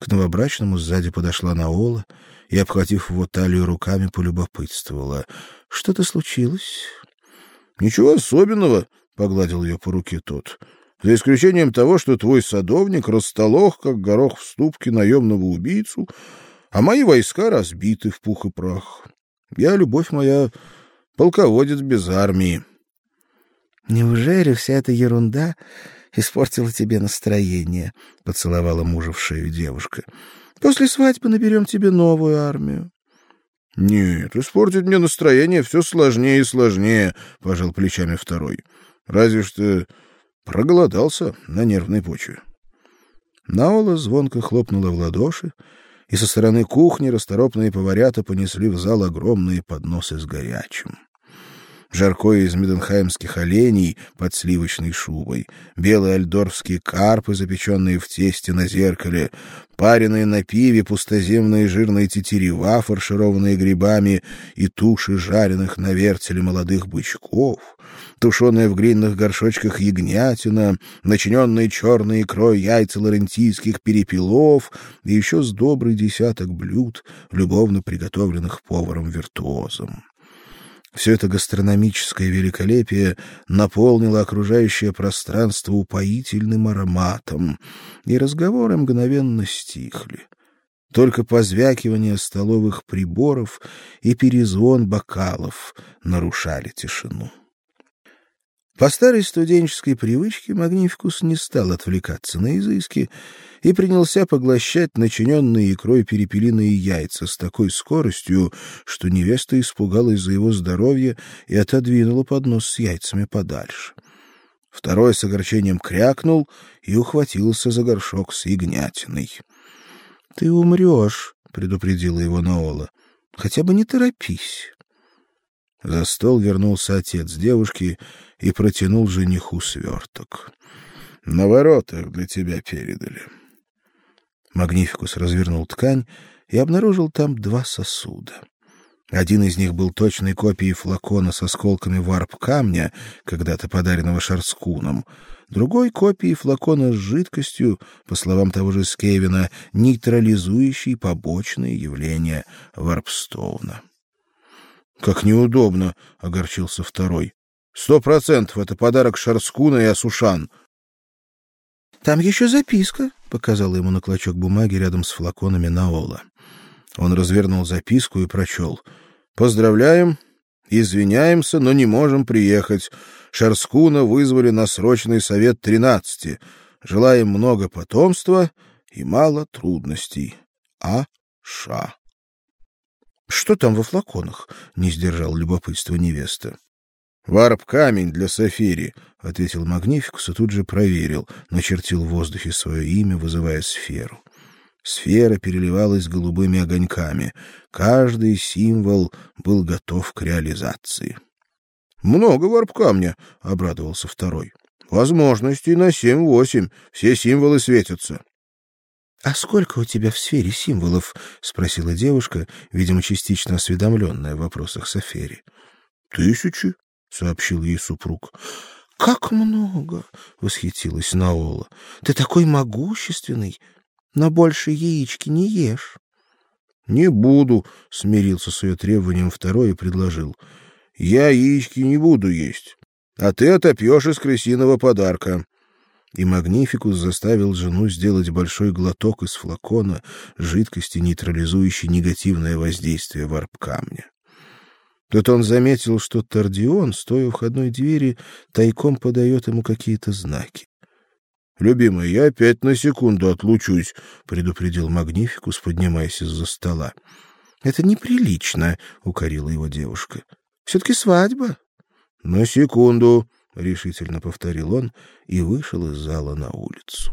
К новобрачному сзади подошла Наола и, обхватив его талию руками, полюбопытствовала. — Что-то случилось? — Ничего особенного, — погладил ее по руке тот. — За исключением того, что твой садовник растолох, как горох в ступке наемного убийцу, а мои войска разбиты в пух и прах. Я, любовь моя, полководец без армии. — Неужели вся эта ерунда испортила тебе настроение? — поцеловала мужа в шею девушка. — После свадьбы наберем тебе новую армию. — Нет, испортить мне настроение все сложнее и сложнее, — пожал плечами второй. — Разве что проголодался на нервной почве. Наола звонко хлопнула в ладоши, и со стороны кухни расторопные поварята понесли в зал огромные подносы с горячим жаркое из меденхаймских оленей под сливочной шубой, белые альдорфские карпы, запеченные в тесте на зеркале, пареные на пиве пустоземные жирные тетерева, фаршированные грибами, и туши жареных на вертеле молодых бычков, тушеная в глиняных горшочках ягнятина, начиненные черной икрой яйца лорентийских перепелов и еще с добрый десяток блюд, любовно приготовленных поваром-виртуозом. Все это гастрономическое великолепие наполнило окружающее пространство упоительным ароматом, и разговоры мгновенно стихли. Только позвякивание столовых приборов и перезвон бокалов нарушали тишину. По старой студенческой привычке Магнификус не стал отвлекаться на изыски и принялся поглощать начиненные икрой перепелиные яйца с такой скоростью, что невеста испугалась за его здоровье и отодвинула поднос с яйцами подальше. Второй с огорчением крякнул и ухватился за горшок с ягнятиной. — Ты умрешь, — предупредила его Наола. — Хотя бы не торопись. За стол вернулся отец девушки и протянул жениху сверток. — На воротах для тебя передали. Магнификус развернул ткань и обнаружил там два сосуда. Один из них был точной копией флакона с осколками варп-камня, когда-то подаренного Шарскуном, другой — копией флакона с жидкостью, по словам того же Скевина, нейтрализующей побочные явления варпстоуна. Как неудобно, огорчился второй. Сто процентов это подарок Шарскуна и Асушан. Там еще записка, показала ему на клочок бумаги рядом с флаконами Наола. Он развернул записку и прочел. Поздравляем, извиняемся, но не можем приехать. Шарскуна вызвали на срочный совет тринадцати. Желаем много потомства и мало трудностей. А. Ша. Что там во флаконах? не сдержал любопытства невеста. Варп камень для Сафири, ответил Магнификус и тут же проверил, начертил в воздухе свое имя, вызывая сферу. Сфера переливалась голубыми огоньками. Каждый символ был готов к реализации. Много варп камня, обрадовался второй. Возможностей на семь-восемь, все символы светятся. — А сколько у тебя в сфере символов? — спросила девушка, видимо, частично осведомленная в вопросах Софери. — Тысячи, — сообщил ей супруг. — Как много! — восхитилась Наола. — Ты такой могущественный, но больше яички не ешь. — Не буду, — смирился с ее требованием второй и предложил. — Я яички не буду есть, а ты отопьешь из крысиного подарка и Магнификус заставил жену сделать большой глоток из флакона жидкости, нейтрализующей негативное воздействие варп-камня. Тут он заметил, что Тардион, стоя у входной двери, тайком подает ему какие-то знаки. «Любимый, я опять на секунду отлучусь», — предупредил Магнификус, поднимаясь из-за стола. «Это неприлично», — укорила его девушка. «Все-таки свадьба». «На секунду», — решительно повторил он и вышел из зала на улицу.